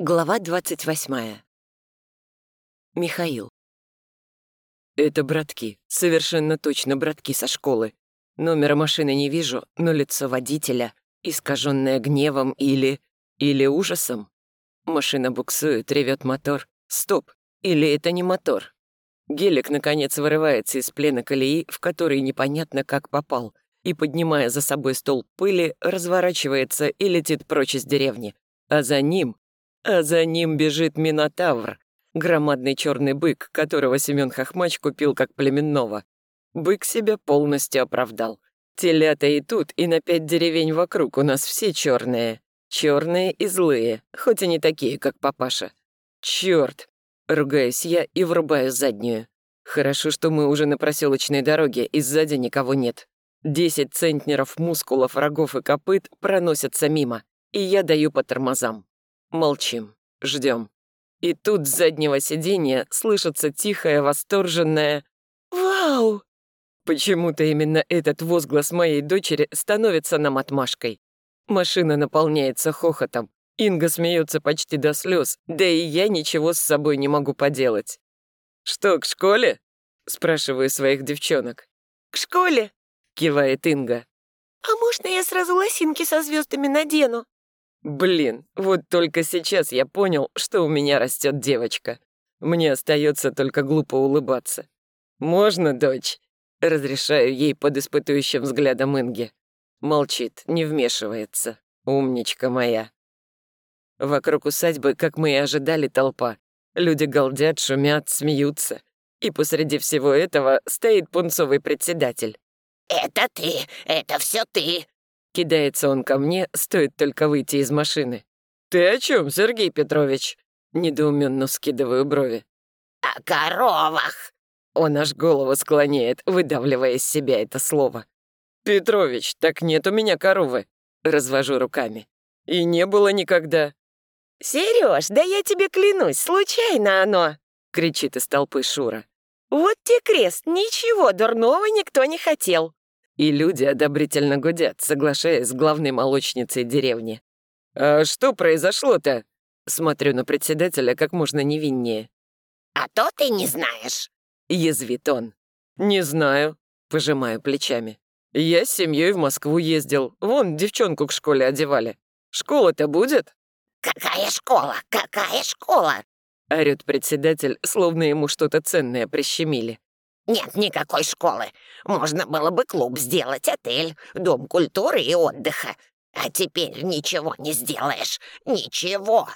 Глава 28. Михаил. Это братки, совершенно точно братки со школы. Номера машины не вижу, но лицо водителя, искаженное гневом или... или ужасом. Машина буксует, ревет мотор. Стоп, или это не мотор? Гелик, наконец, вырывается из плена колеи, в который непонятно как попал, и, поднимая за собой стол пыли, разворачивается и летит прочь из деревни. А за ним а за ним бежит Минотавр, громадный черный бык, которого Семен Хохмач купил как племенного. Бык себя полностью оправдал. Телята и тут, и на пять деревень вокруг у нас все черные. Черные и злые, хоть и не такие, как папаша. Черт! Ругаюсь я и врубаю заднюю. Хорошо, что мы уже на проселочной дороге, и сзади никого нет. Десять центнеров мускулов, рогов и копыт проносятся мимо, и я даю по тормозам. Молчим, ждем. И тут с заднего сиденья слышится тихое, восторженное «Вау!». Почему-то именно этот возглас моей дочери становится нам отмашкой. Машина наполняется хохотом. Инга смеется почти до слез, да и я ничего с собой не могу поделать. «Что, к школе?» — спрашиваю своих девчонок. «К школе?» — кивает Инга. «А можно я сразу лосинки со звездами надену?» Блин, вот только сейчас я понял, что у меня растет девочка. Мне остается только глупо улыбаться. «Можно, дочь?» Разрешаю ей под испытующим взглядом Инги. Молчит, не вмешивается. Умничка моя. Вокруг усадьбы, как мы и ожидали, толпа. Люди галдят, шумят, смеются. И посреди всего этого стоит пунцовый председатель. «Это ты! Это все ты!» Кидается он ко мне, стоит только выйти из машины. «Ты о чем, Сергей Петрович?» Недоуменно скидываю брови. «О коровах!» Он аж голову склоняет, выдавливая из себя это слово. «Петрович, так нет у меня коровы!» Развожу руками. «И не было никогда!» «Серёж, да я тебе клянусь, случайно оно!» Кричит из толпы Шура. «Вот те крест, ничего дурного никто не хотел!» И люди одобрительно гудят, соглашаясь с главной молочницей деревни. «А что произошло-то?» Смотрю на председателя как можно невиннее. «А то ты не знаешь», — язвит он. «Не знаю», — пожимаю плечами. «Я с семьей в Москву ездил. Вон, девчонку к школе одевали. Школа-то будет?» «Какая школа? Какая школа?» — орёт председатель, словно ему что-то ценное прищемили. Нет никакой школы. Можно было бы клуб сделать, отель, дом культуры и отдыха. А теперь ничего не сделаешь. Ничего.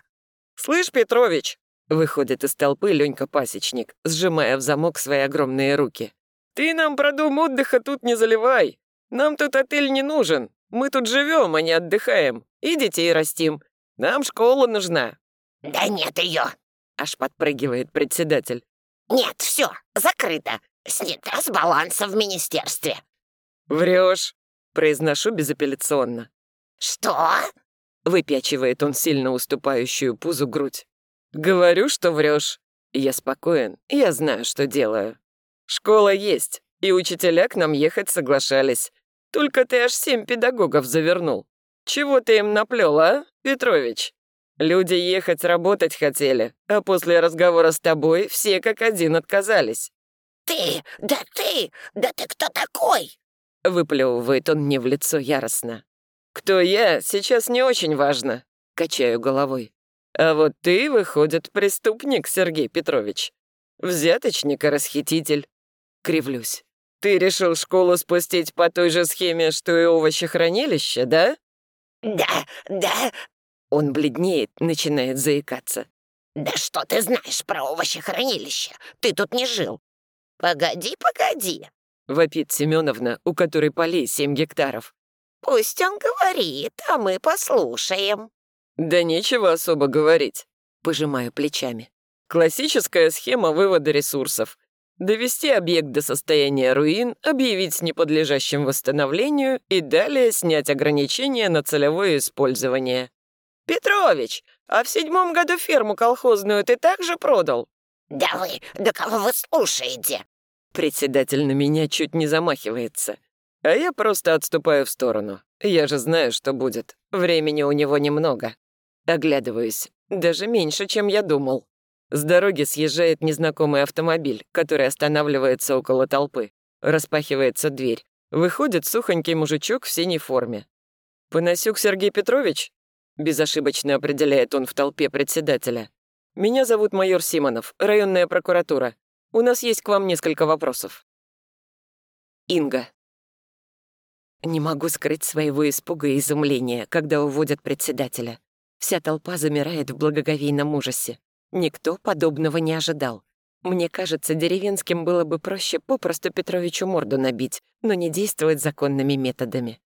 «Слышь, Петрович!» — выходит из толпы Ленька Пасечник, сжимая в замок свои огромные руки. «Ты нам про дом отдыха тут не заливай. Нам тут отель не нужен. Мы тут живем, а не отдыхаем. И детей растим. Нам школа нужна». «Да нет ее!» — аж подпрыгивает председатель. «Нет, все, закрыто. Снята с баланса в министерстве». «Врешь», — произношу безапелляционно. «Что?» — выпячивает он сильно уступающую пузу грудь. «Говорю, что врешь. Я спокоен, я знаю, что делаю. Школа есть, и учителя к нам ехать соглашались. Только ты аж семь педагогов завернул. Чего ты им наплел, а, Петрович? Люди ехать работать хотели, а после разговора с тобой все как один отказались. «Ты! Да ты! Да ты кто такой?» Выплевывает он мне в лицо яростно. «Кто я, сейчас не очень важно», — качаю головой. «А вот ты, выходит, преступник, Сергей Петрович. Взяточник и расхититель». Кривлюсь. «Ты решил школу спустить по той же схеме, что и овощехранилище, да?» «Да, да». Он бледнеет, начинает заикаться. «Да что ты знаешь про овощехранилище? Ты тут не жил. «Погоди, погоди!» — вопит Семеновна, у которой полей семь гектаров. «Пусть он говорит, а мы послушаем». «Да нечего особо говорить», — пожимаю плечами. «Классическая схема вывода ресурсов. Довести объект до состояния руин, объявить неподлежащим восстановлению и далее снять ограничения на целевое использование». «Петрович, а в седьмом году ферму колхозную ты также продал?» «Да вы, да кого вы слушаете?» Председатель на меня чуть не замахивается. А я просто отступаю в сторону. Я же знаю, что будет. Времени у него немного. Оглядываюсь. Даже меньше, чем я думал. С дороги съезжает незнакомый автомобиль, который останавливается около толпы. Распахивается дверь. Выходит сухонький мужичок в синей форме. «Поносюк Сергей Петрович?» Безошибочно определяет он в толпе председателя. «Меня зовут майор Симонов, районная прокуратура. У нас есть к вам несколько вопросов». Инга. Не могу скрыть своего испуга и изумления, когда уводят председателя. Вся толпа замирает в благоговейном ужасе. Никто подобного не ожидал. Мне кажется, деревенским было бы проще попросту Петровичу морду набить, но не действовать законными методами.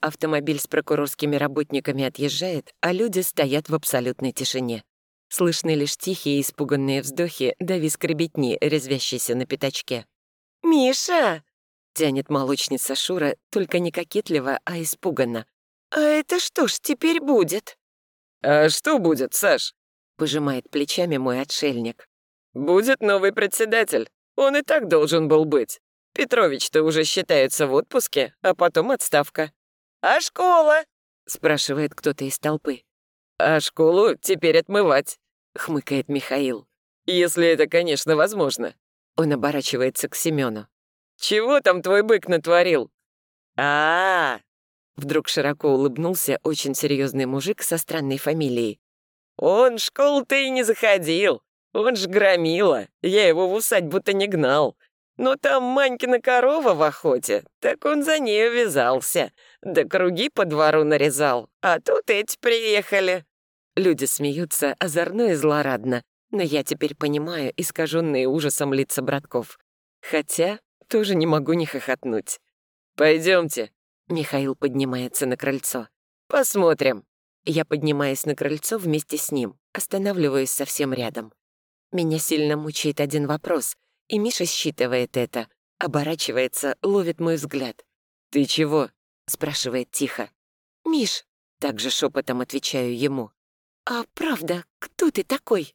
Автомобиль с прокурорскими работниками отъезжает, а люди стоят в абсолютной тишине. Слышны лишь тихие испуганные вздохи да виск ребятни, резвящейся на пятачке. «Миша!» — тянет молочница Шура, только не кокетливо, а испуганно. «А это что ж теперь будет?» «А что будет, Саш?» — пожимает плечами мой отшельник. «Будет новый председатель. Он и так должен был быть. Петрович-то уже считается в отпуске, а потом отставка». «А школа?» — спрашивает кто-то из толпы. «А школу теперь отмывать», — хмыкает Михаил. «Если это, конечно, возможно». Он оборачивается к Семену. «Чего там твой бык натворил?» а, -а, -а Вдруг широко улыбнулся очень серьезный мужик со странной фамилией. «Он в школу-то и не заходил. Он ж громила. Я его в усадьбу-то не гнал. Но там Манькина корова в охоте, так он за ней вязался. Да круги по двору нарезал. А тут эти приехали». Люди смеются озорно и злорадно, но я теперь понимаю искаженные ужасом лица братков. Хотя тоже не могу не хохотнуть. Пойдемте, Михаил поднимается на крыльцо. «Посмотрим». Я поднимаюсь на крыльцо вместе с ним, останавливаюсь совсем рядом. Меня сильно мучает один вопрос, и Миша считывает это, оборачивается, ловит мой взгляд. «Ты чего?» — спрашивает тихо. «Миш», — также шепотом отвечаю ему. «А правда, кто ты такой?»